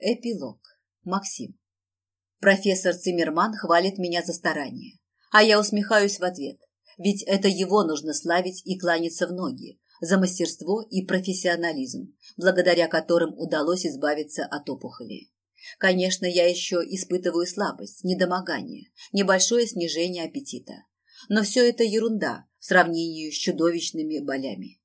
Эпилог. Максим. Профессор Циммерман хвалит меня за старание, а я усмехаюсь в ответ, ведь это его нужно славить и кланяться в ноги за мастерство и профессионализм, благодаря которым удалось избавиться от опухоли. Конечно, я еще испытываю слабость, недомогание, небольшое снижение аппетита. Но все это ерунда в сравнении с чудовищными болями.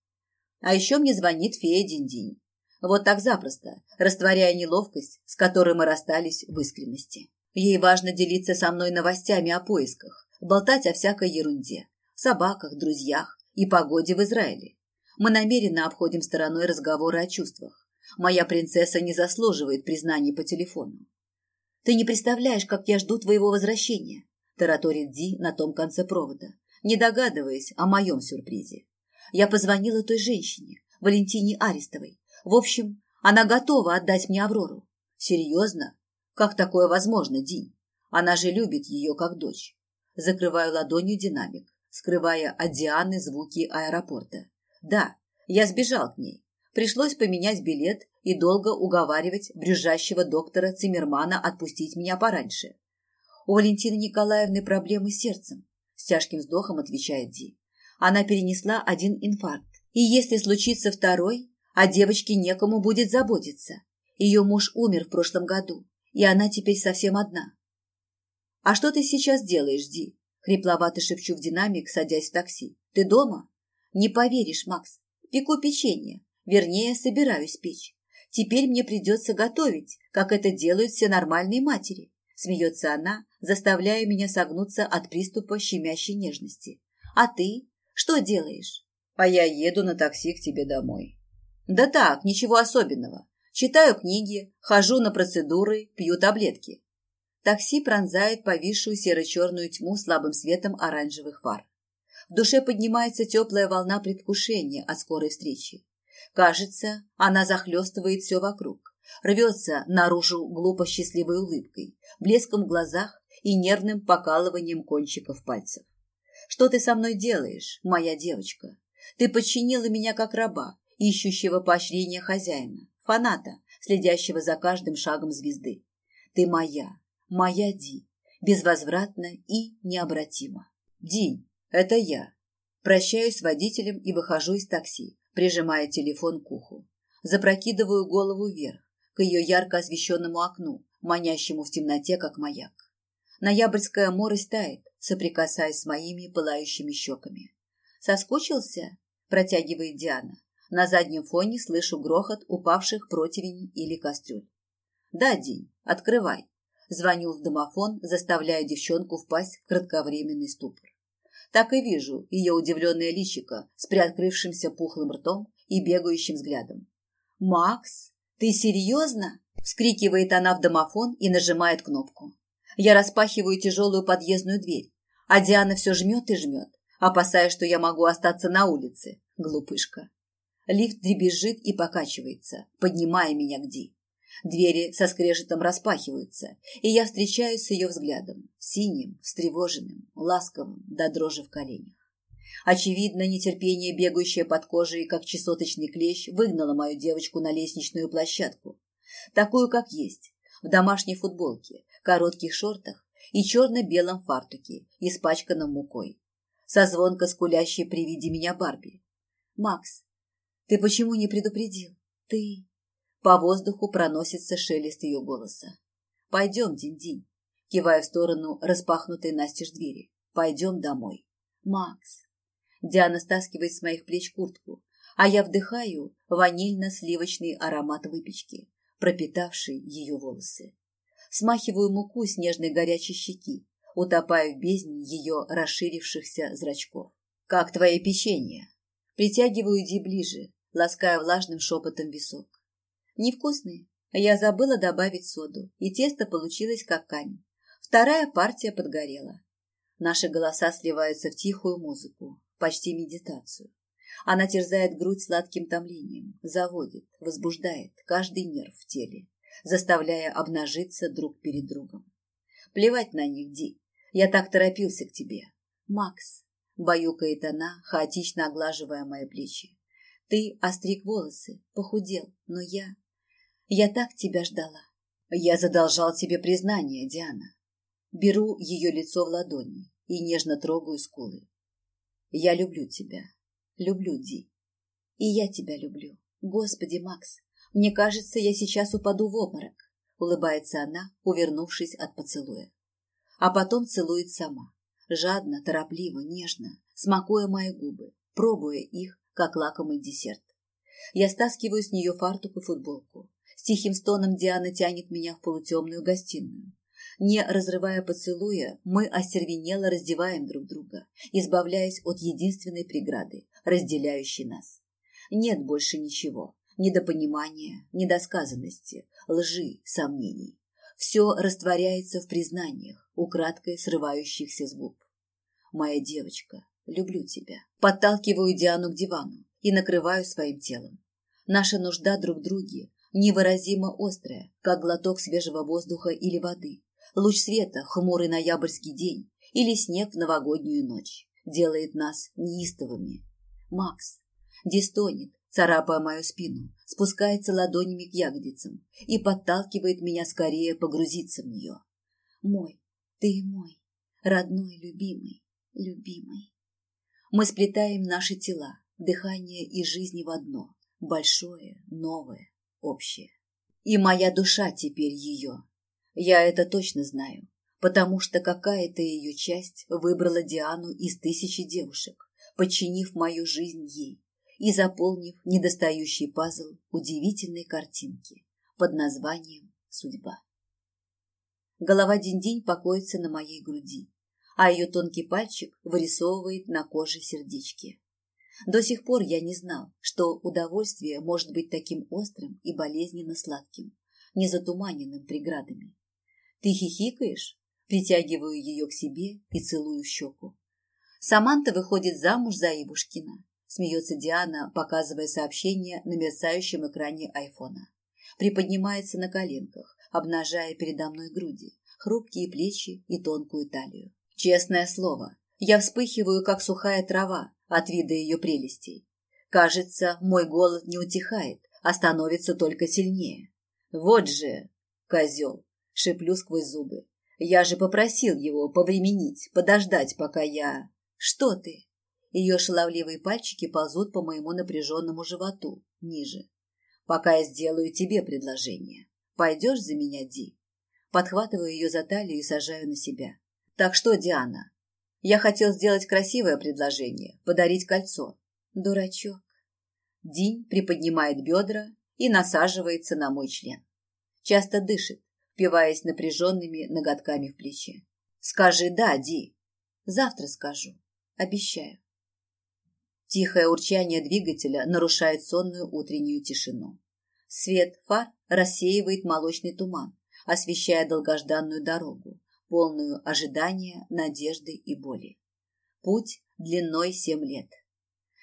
А еще мне звонит фея Динь-Динь вот так запросто, растворяя неловкость, с которой мы расстались в искренности. Ей важно делиться со мной новостями о поисках, болтать о всякой ерунде, собаках, друзьях и погоде в Израиле. Мы намеренно обходим стороной разговоры о чувствах. Моя принцесса не заслуживает признаний по телефону. «Ты не представляешь, как я жду твоего возвращения», – тараторит Ди на том конце провода, не догадываясь о моем сюрпризе. Я позвонила той женщине, Валентине Арестовой, в общем, она готова отдать мне Аврору. Серьезно? Как такое возможно, Динь? Она же любит ее как дочь. Закрываю ладонью динамик, скрывая от Дианы звуки аэропорта. Да, я сбежал к ней. Пришлось поменять билет и долго уговаривать брюзжащего доктора Циммермана отпустить меня пораньше. У Валентины Николаевны проблемы с сердцем, с тяжким вздохом отвечает Ди. Она перенесла один инфаркт. И если случится второй, а девочке некому будет заботиться. Ее муж умер в прошлом году, и она теперь совсем одна. «А что ты сейчас делаешь, Ди?» Хрипловато шепчу в динамик, садясь в такси. «Ты дома?» «Не поверишь, Макс. Пеку печенье. Вернее, собираюсь печь. Теперь мне придется готовить, как это делают все нормальные матери». Смеется она, заставляя меня согнуться от приступа щемящей нежности. «А ты? Что делаешь?» «А я еду на такси к тебе домой», да так, ничего особенного. Читаю книги, хожу на процедуры, пью таблетки. Такси пронзает повисшую серо-черную тьму слабым светом оранжевых фар. В душе поднимается теплая волна предвкушения от скорой встречи. Кажется, она захлестывает все вокруг, рвется наружу глупо счастливой улыбкой, блеском в глазах и нервным покалыванием кончиков пальцев. Что ты со мной делаешь, моя девочка? Ты подчинила меня как раба, ищущего поощрения хозяина, фаната, следящего за каждым шагом звезды. Ты моя, моя Ди, безвозвратно и необратимо. Ди, это я. Прощаюсь с водителем и выхожу из такси, прижимая телефон к уху. Запрокидываю голову вверх, к ее ярко освещенному окну, манящему в темноте, как маяк. Ноябрьское море тает, соприкасаясь с моими пылающими щеками. «Соскучился?» – протягивает Диана. На заднем фоне слышу грохот упавших противень или кастрюль. «Да, День, открывай!» Звоню в домофон, заставляя девчонку впасть в кратковременный ступор. Так и вижу ее удивленное личико с приоткрывшимся пухлым ртом и бегающим взглядом. «Макс, ты серьезно?» – вскрикивает она в домофон и нажимает кнопку. Я распахиваю тяжелую подъездную дверь, а Диана все жмет и жмет, опасаясь, что я могу остаться на улице. Глупышка. Лифт дребезжит и покачивается, поднимая меня к Ди. Двери со скрежетом распахиваются, и я встречаюсь с ее взглядом, синим, встревоженным, ласковым, до дрожи в коленях. Очевидно, нетерпение, бегающее под кожей, как чесоточный клещ, выгнало мою девочку на лестничную площадку. Такую, как есть, в домашней футболке, коротких шортах и черно-белом фартуке, испачканном мукой. Со звонко скулящей при виде меня Барби. «Макс, ты почему не предупредил? Ты...» По воздуху проносится шелест ее голоса. «Пойдем, Динь-Динь», кивая в сторону распахнутой настежь двери. «Пойдем домой». «Макс». Диана стаскивает с моих плеч куртку, а я вдыхаю ванильно-сливочный аромат выпечки, пропитавший ее волосы. Смахиваю муку с нежной горячей щеки, утопая в бездне ее расширившихся зрачков. «Как твое печенье?» Притягиваю Ди ближе, лаская влажным шепотом висок. Невкусные. Я забыла добавить соду, и тесто получилось как камень. Вторая партия подгорела. Наши голоса сливаются в тихую музыку, почти медитацию. Она терзает грудь сладким томлением, заводит, возбуждает каждый нерв в теле, заставляя обнажиться друг перед другом. Плевать на них, Ди. Я так торопился к тебе. Макс, баюкает она, хаотично оглаживая мои плечи. Ты остриг волосы, похудел, но я... Я так тебя ждала. Я задолжал тебе признание, Диана. Беру ее лицо в ладони и нежно трогаю скулы. Я люблю тебя. Люблю, Ди. И я тебя люблю. Господи, Макс, мне кажется, я сейчас упаду в обморок. Улыбается она, увернувшись от поцелуя. А потом целует сама. Жадно, торопливо, нежно, смакуя мои губы, пробуя их, как лакомый десерт. Я стаскиваю с нее фартук и футболку. С тихим стоном Диана тянет меня в полутемную гостиную. Не разрывая поцелуя, мы остервенело раздеваем друг друга, избавляясь от единственной преграды, разделяющей нас. Нет больше ничего, недопонимания, недосказанности, лжи, сомнений. Все растворяется в признаниях, украдкой срывающихся с губ. Моя девочка, люблю тебя. Подталкиваю Диану к дивану и накрываю своим телом. Наша нужда друг в друге невыразимо острая, как глоток свежего воздуха или воды, луч света, хмурый ноябрьский день или снег в новогоднюю ночь делает нас неистовыми. Макс дистонет, царапая мою спину, спускается ладонями к ягодицам и подталкивает меня скорее погрузиться в нее. Мой, ты мой, родной, любимый, любимый. Мы сплетаем наши тела, дыхание и жизни в одно, большое, новое, общее. И моя душа теперь ее. Я это точно знаю, потому что какая-то ее часть выбрала Диану из тысячи девушек, подчинив мою жизнь ей и заполнив недостающий пазл удивительной картинки под названием «Судьба». Голова Динь-Динь покоится на моей груди, а ее тонкий пальчик вырисовывает на коже сердечки. До сих пор я не знал, что удовольствие может быть таким острым и болезненно сладким, не затуманенным преградами. Ты хихикаешь? Притягиваю ее к себе и целую щеку. Саманта выходит замуж за Ивушкина смеется Диана, показывая сообщение на мерцающем экране айфона. Приподнимается на коленках, обнажая передо мной груди, хрупкие плечи и тонкую талию. Честное слово, я вспыхиваю, как сухая трава от вида ее прелестей. Кажется, мой голод не утихает, а становится только сильнее. Вот же, козел, шиплю сквозь зубы. Я же попросил его повременить, подождать, пока я... Что ты? Ее шаловливые пальчики ползут по моему напряженному животу, ниже. «Пока я сделаю тебе предложение. Пойдешь за меня, Ди?» Подхватываю ее за талию и сажаю на себя. «Так что, Диана?» «Я хотел сделать красивое предложение, подарить кольцо». «Дурачок». Динь приподнимает бедра и насаживается на мой член. Часто дышит, впиваясь напряженными ноготками в плечи. «Скажи «да», Ди». «Завтра скажу. Обещаю». Тихое урчание двигателя нарушает сонную утреннюю тишину. Свет фар рассеивает молочный туман, освещая долгожданную дорогу, полную ожидания, надежды и боли. Путь длиной семь лет.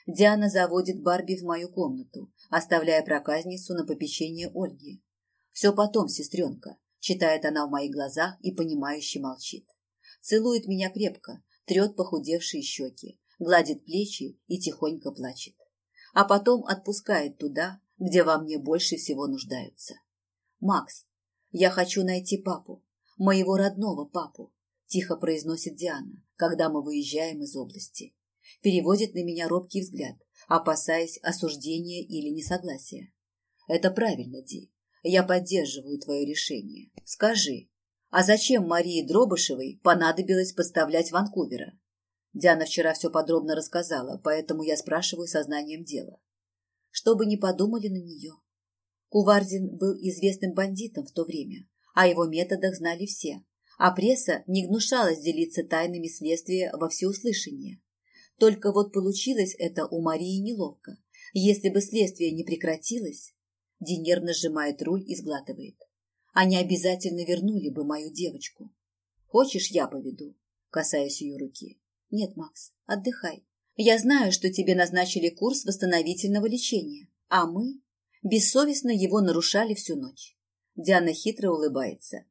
Диана заводит Барби в мою комнату, оставляя проказницу на попечение Ольги. «Все потом, сестренка», — читает она в моих глазах и понимающе молчит. Целует меня крепко, трет похудевшие щеки, гладит плечи и тихонько плачет. А потом отпускает туда, где во мне больше всего нуждаются. «Макс, я хочу найти папу, моего родного папу», тихо произносит Диана, когда мы выезжаем из области. Переводит на меня робкий взгляд, опасаясь осуждения или несогласия. «Это правильно, Ди. Я поддерживаю твое решение. Скажи, а зачем Марии Дробышевой понадобилось поставлять Ванкувера? Диана вчера все подробно рассказала, поэтому я спрашиваю сознанием дела. Чтобы не подумали на нее. Кувардин был известным бандитом в то время, о его методах знали все, а пресса не гнушалась делиться тайнами следствия во всеуслышание. Только вот получилось это у Марии неловко. Если бы следствие не прекратилось, Ди нервно сжимает руль и сглатывает. Они обязательно вернули бы мою девочку. Хочешь, я поведу? Касаясь ее руки. Нет, Макс, отдыхай. Я знаю, что тебе назначили курс восстановительного лечения, а мы бессовестно его нарушали всю ночь. Диана хитро улыбается.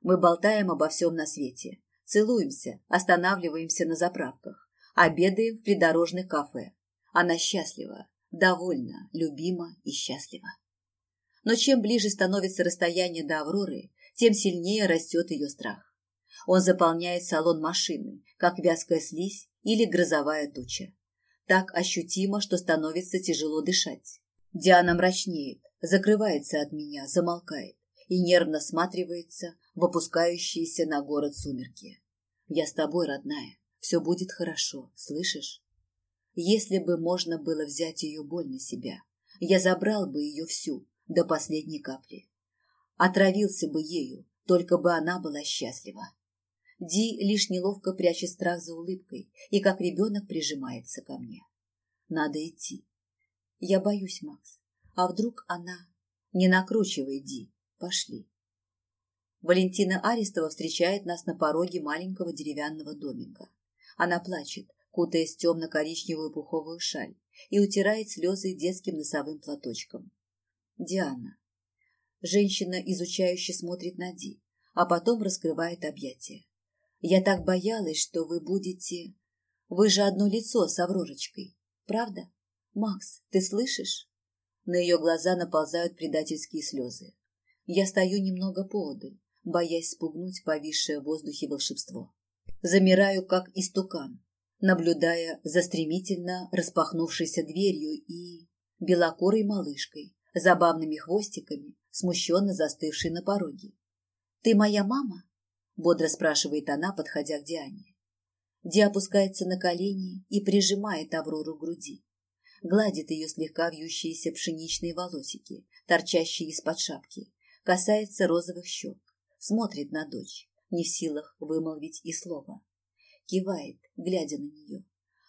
Мы болтаем обо всем на свете, целуемся, останавливаемся на заправках, обедаем в придорожных кафе. Она счастлива, довольна, любима и счастлива. Но чем ближе становится расстояние до Авроры, тем сильнее растет ее страх. Он заполняет салон машины, как вязкая слизь или грозовая туча. Так ощутимо, что становится тяжело дышать. Диана мрачнеет, закрывается от меня, замолкает и нервно сматривается в опускающиеся на город сумерки. «Я с тобой, родная, все будет хорошо, слышишь? Если бы можно было взять ее боль на себя, я забрал бы ее всю, до последней капли. Отравился бы ею, только бы она была счастлива. Ди лишь неловко прячет страх за улыбкой и как ребенок прижимается ко мне. Надо идти. Я боюсь, Макс. А вдруг она... Не накручивай, Ди. Пошли. Валентина Арестова встречает нас на пороге маленького деревянного домика. Она плачет, кутаясь в темно-коричневую пуховую шаль, и утирает слезы детским носовым платочком. Диана. Женщина, изучающе смотрит на Ди, а потом раскрывает объятия. Я так боялась, что вы будете... Вы же одно лицо с Авророчкой, правда? Макс, ты слышишь? На ее глаза наползают предательские слезы. Я стою немного поодаль, боясь спугнуть повисшее в воздухе волшебство. Замираю, как истукан, наблюдая за стремительно распахнувшейся дверью и белокорой малышкой, забавными хвостиками, смущенно застывшей на пороге. «Ты моя мама?» – бодро спрашивает она, подходя к Диане. Ди опускается на колени и прижимает Аврору к груди. Гладит ее слегка вьющиеся пшеничные волосики, торчащие из-под шапки, касается розовых щек, смотрит на дочь, не в силах вымолвить и слова. Кивает, глядя на нее,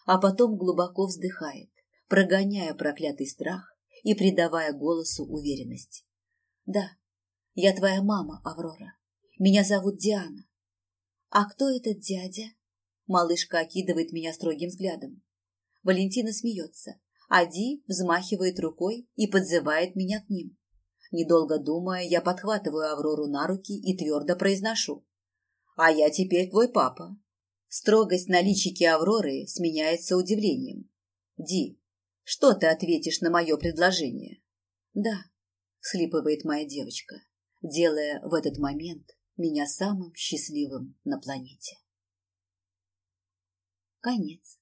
а потом глубоко вздыхает, прогоняя проклятый страх и придавая голосу уверенность. «Да, я твоя мама, Аврора. Меня зовут Диана». «А кто этот дядя?» Малышка окидывает меня строгим взглядом. Валентина смеется, а Ди взмахивает рукой и подзывает меня к ним. Недолго думая, я подхватываю Аврору на руки и твердо произношу. «А я теперь твой папа». Строгость на личике Авроры сменяется удивлением. «Ди, что ты ответишь на мое предложение? Да, схлипывает моя девочка, делая в этот момент меня самым счастливым на планете. Конец.